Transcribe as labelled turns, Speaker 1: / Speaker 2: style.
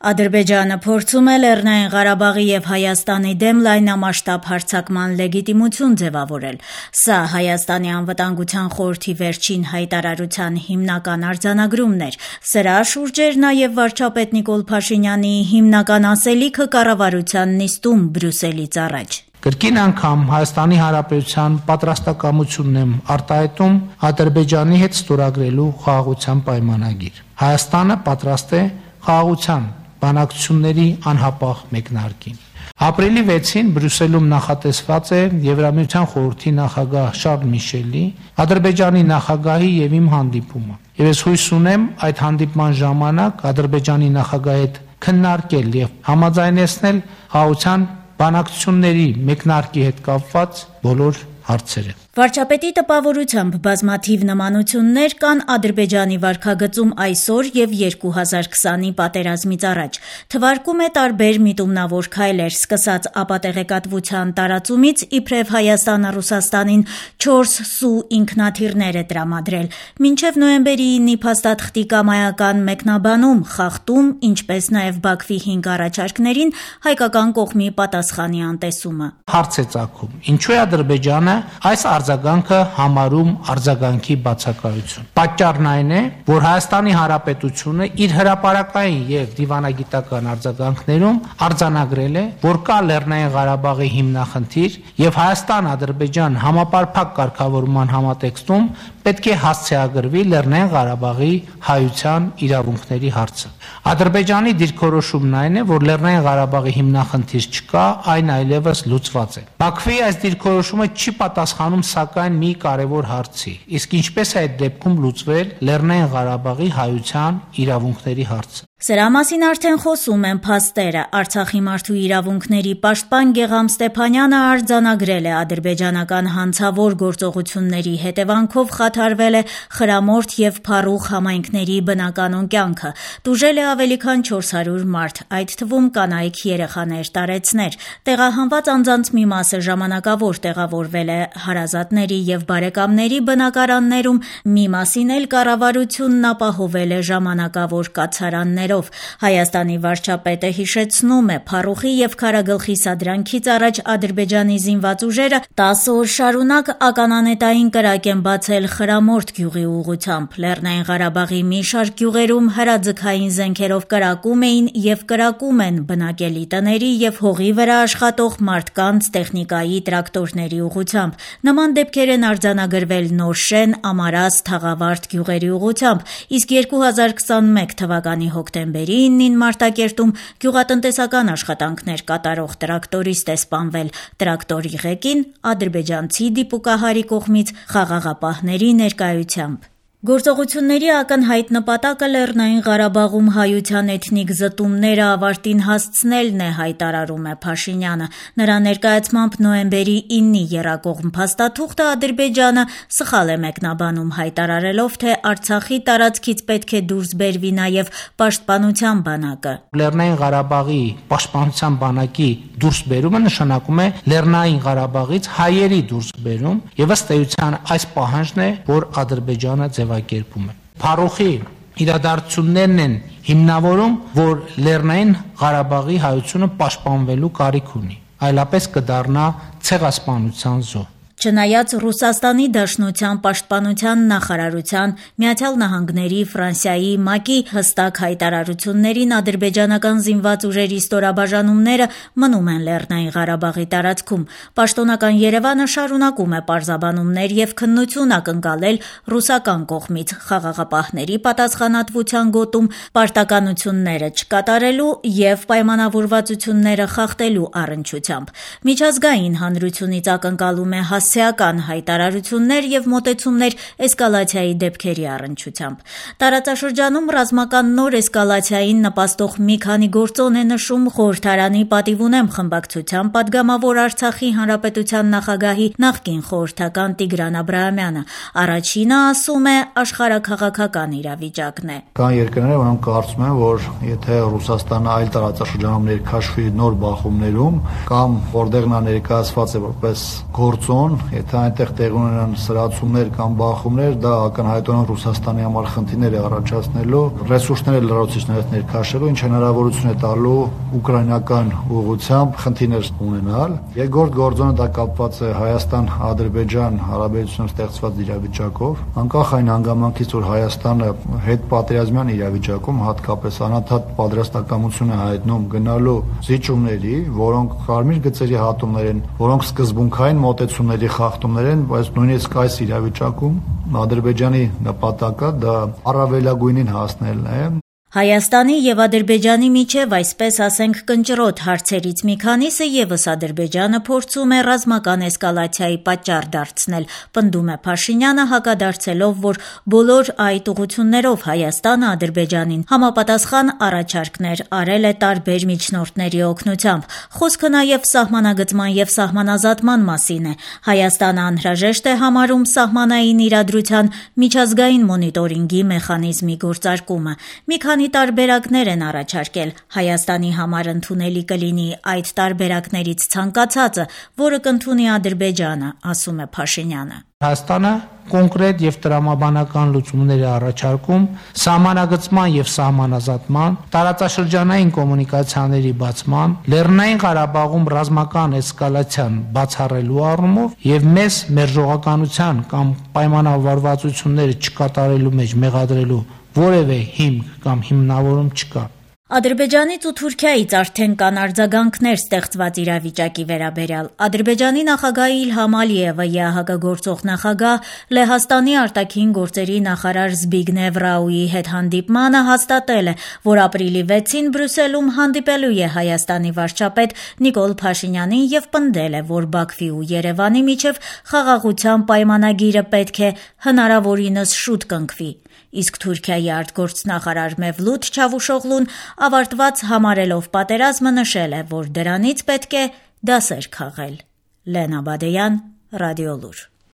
Speaker 1: Ադրբեջանը փորձում է Լեռնային Ղարաբաղի եւ Հայաստանի դեմ լայնամասշտաբ հարձակման լեգիտիմություն ձեւավորել։ Սա Հայաստանի անվտանգության խորհրդի վերջին հայտարարության հիմնական արձանագրումն էր։ Սրա շուրջ էր նաեւ վարչապետ Նիկոլ Փաշինյանի հիմնական ասելիքը կառավարության նիստում Բրյուսելից առաջ։
Speaker 2: Կրկին անգամ Հայաստանի Հանրապետության պատրաստակամությունն եմ արտահայտում Ադրբեջանի հետ ստորագրելու խաղաղության պայմանագիր։ Հայաստանը պատրաստ է խաղաղության բանակցությունների անհապաղ մեկնարկին։ Ապրիլի 6-ին Բրյուսելում նախատեսված է Եվրամիության խորհրդի նախագահ Շարլ Միշելի, Ադրբեջանի նախագահի եւ իմ հանդիպումը։ Եվ ես հույս ունեմ այդ հանդիպման ժամանակ Ադրբեջանի նախագահի հետ քննարկել եւ համաձայնեցնել խաղաղության բանակցությունների մեկնարկի հետ կապված բոլոր հարցերը։
Speaker 1: Վարչապետի տպավորությամբ բազմաթիվ նմանություններ կան Ադրբեջանի վարքագծում այսօր եւ 2020-ի պատերազմից առաջ։ Թվարկում է տարբեր միտումնավոր քայլեր, սկսած ապատեղեկատվության տարածումից իբրև Հայաստանը Ռուսաստանին 4 սու ինքնաթիռներ է տրամադրել, մինչև նոյեմբերի 9-ի փաստաթղթի կամայական մեկնաբանում, խախտում, ինչպես նաեւ Բաքվի 5 առաջարկներին հայկական կողմի պատասխանի անտեսումը։
Speaker 2: Հարց է ցակում. ինչու է Ադրբեջանը այս արձագանքը համարում արձագանքի բացակայություն։ Պատճառն այն է, որ Հայաստանի Հանրապետությունը իր հրաապարական եւ դիվանագիտական արձագանքներում արձանագրել է, որ կա Լեռնային Ղարաբաղի հիմնախնդիր եւ Հայաստան-Ադրբեջան համապարփակ կարգավորման համատեքստում պետք է հասցեագրվի Լեռնային Ղարաբաղի հայության իրավունքների հարցը։ Ադրբեջանի դիրքորոշումն այն է, որ Լեռնային Ղարաբաղի հիմնախնդիր չկա, այն այլևս լուծված է։ Բաքվի այս դիրքորոշումը չի պատասխանում սակայն մի կարևոր հարցի. իսկ ինչպես է այդ դեպքում լուծվել Լեռնային Ղարաբաղի հայության իրավունքների հարցը։
Speaker 1: Սրա մասին արդեն խոսում են փաստերը։ Արցախի մարդու իրավունքների պաշտպան Գեգամ Ստեփանյանը արձանագրել է ադրբեջանական հանցավոր գործողությունների հետևանքով խաթարվել է խրամորթ եւ փառուխ համայնքների բնականոն կյանքը։ Տուժել է ավելի քան 400 մարդ, այդ թվում կանայք, երեխաներ, տարեցներ։ Տեղահանված անձանց մի մասը ժամանակավոր տեղավորվել է հարազատների եւ բարեկամների բնակարաններում, մի մասին էլ կառավարությունն ապահովել է ժամանակավոր կացարաններ ջրերով։ Հայաստանի վարչապետը հիշեցնում է, Փարուխի եւ Քարագլխի սադրանքից առաջ Ադրբեջանի զինված ուժերը 10 օր շարունակ ականանետային կրակ են բացել Խրամորթ գյուղի ուղությամբ։ Լեռնային Ղարաբաղի մի շարք գյուղերում հրաձգային զենքերով կրակում էին եւ կրակում են բնակելի տների եւ հողի վրա աշխատող մարդկանց, տեխնիկայի, տրակտորների ուղությամբ։ Նման դեպքեր են արձանագրվել Նորշեն, Ամարաս, Թաղավարտ գյուղերի ուղությամբ, իսկ 2021 թվականի հոկտեմբերի հոկտեմբերի 9-ին Մարտակերտում գյուղատնտեսական աշխատանքներ կատարող տրակտորիստ է սպանվել։ Տրակտորի ղեկին ադրբեջանցի դիպուկահարի կողմից խաղաղապահների ներկայությամբ։ Գործողությունների ակնհայտ նպատակը Լեռնային Ղարաբաղում հայության էթնիկ զտումները ավարտին հասցնելն է, հայտարարում է Փաշինյանը։ Նրա ներկայացմամբ նոյեմբերի 9-ի Երակողմ փաստաթուղթը Ադրբեջանը սխալ է մեկնաբանում, հայտարարելով, թե Արցախի տարածքից պետք է դուրս բերվի նաև Պաշտպանության բանակը։
Speaker 2: Լեռնային Ղարաբաղի Պաշտպանության բանակի դուրսբերումը նշանակում է Լեռնային Ղարաբաղից հայերի դուրսբերում, եւ ըստ էության այս պահանջն է, որ Ադրբեջանը ձև ձևակերպում է։ Փարոխի իրադարձություններն են հիմնավորում, որ Լեռնային Ղարաբաղի հայությունը պաշտպանվելու կարիք ունի, այլապես կդառնա ցեղասպանության զոհ։
Speaker 1: Չնայած Ռուսաստանի Դաշնության պաշտպանության նախարարության, Միացյալ Նահանգների, Ֆրանսիայի, ՄԱԿ-ի հստակ հայտարարություններին ադրբեջանական զինված ուժերի ստորաբաժանումները մնում են Լեռնային Ղարաբաղի տարածքում։ Պաշտոնական Երևանը շարունակում է պարզաբանումներ եւ քննություն ակնկալել ռուսական կողմից խաղաղապահների պատասխանատվության գոտում պարտականությունները չկատարելու եւ պայմանավորվածությունները խախտելու առնչությամբ։ Միջազգային հանրությունից ակնկալում է հաս ասեական հայտարարություններ եւ մոտեցումներ էսկալացիայի դեպքերի առնչությամբ։ Տարածաշրջանում ռազմական նոր էսկալացիային նպաստող մի քանի գործոն է նշում խորհրդարանի պատիվունեմ խմբակցության падգամավոր Արցախի հանրապետության նախագահի նախկին խորհրդական Տիգրան Աբրահամյանը։ Առաջինը ասում է աշխարհակաղակական իրավիճակն է։
Speaker 3: Կան երկրներ, որոնք կարծում են, որ եթե Ռուսաստանը այլ տարածաշրջանում ներքաշվի նոր բախումներում կամ որտեղ նա ներկայացված է որպես գործոն, եթե այնտեղ տեղ ունենան սրացումներ կամ բախումներ, դա ակնհայտորեն Ռուսաստանի համար խնդիրներ է առաջացնելու, ռեսուրսները լրացուցիչներից ներքաշելու, ինչ հնարավորություն է տալու ուկրաինական ուղությամբ խնդիրներ ունենալ։ Երկրորդ գործոնը դա կապված է Հայաստան-Ադրբեջան հարաբերությունում ստեղծված իրավիճակով, անկախ այն հանգամանքից, որ Հայաստանը հետ պատերազմյան իրավիճակում հատկապես անընդհատ պատրաստակամություն է հայտնում գնալու զիջումների, որոնք կարմիր գծերի հատումներ են, որոնք սկզբունքային մոտեցումների խախտումներ են, բայց նույնիսկ այս իրավիճակում Ադրբեջանի նպատակը դա առավելագույնին հասնելն է
Speaker 1: Հայաստանի եւ Ադրբեջանի միջև այսպես ասենք կնճռոտ հարցերից մի քանիսը եւս Ադրբեջանը փորձում է ռազմական էսկալացիայի պատճառ դարձնել, պնդում է Փաշինյանը հակադարձելով, որ բոլոր այդ ուղություններով Հայաստանը Ադրբեջանին համապատասխան առաջարկներ արել է տարբեր միջնորդների օգնությամբ։ Խոսքը նաեւ սահմանագծման եւ սահմանազատման մասին է։ Հայաստանը անհրաժեշտ է համարում սահմանային իրադրության միջազգային մոնիտորինգի մեխանիզմի գործարկումը։ Մի քանի քանի տարբերակներ են առաջարկել։ Հայաստանի համար ընդունելի կլինի այդ տարբերակներից ցանկացածը, որը կընդունի Ադրբեջանը, ասում է Փաշինյանը։
Speaker 2: Հայաստանը կոնկրետ եւ տրամաբանական լուծումներ է առաջարկում սահմանագծման եւ սահմանազատման, տարածաշրջանային կոմունիկացիաների բացման, Լեռնային Ղարաբաղում ռազմական էսկալացիան բացառելու առումով եւ մեզ մերժողականության կամ պայմանավորվածությունները չկատարելու մեջ մեղադրելու որևէ հիմք կամ հիմնավորում չկա։
Speaker 1: Ադրբեջանից ու Թուրքիայից արդեն կան արձագանքներ ստեղծված իրավիճակի վերաբերյալ։ Ադրբեջանի նախագահ Իլհամ Ալիևը ԵԱՀԿ գործող նախագահ Լեհաստանի արտաքին գործերի նախարար Զբիգնև Ռաուի հետ հանդիպմանը հաստատել է, որ ապրիլի 6-ին Բրյուսելում հանդիպելու է Հայաստանի վարչապետ Նիկոլ Փաշինյանին եւ պնդել է, որ Բաքվի ու Երևանի միջև խաղաղության պայմանագիրը պետք է հնարավորինս շուտ կնքվի իսկ Թուրքիայի արտգործնախարար Մևլութ Չավուշօղլուն ավարտված համարելով պատերազմը նշել է, որ դրանից պետք է դասեր քաղել։ Լենա Բադեյան, Ռադիոլուր